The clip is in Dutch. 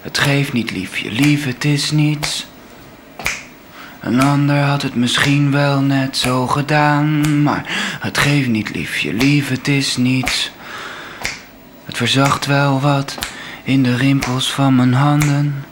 Het geeft niet, liefje, lief, het is niets. Een ander had het misschien wel net zo gedaan, maar het geeft niet, liefje, lief, het is niets. Het verzacht wel wat in de rimpels van mijn handen.